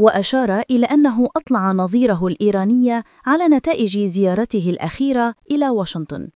وأشار إلى أنه أطلع نظيره الإيراني على نتائج زيارته الأخيرة إلى واشنطن.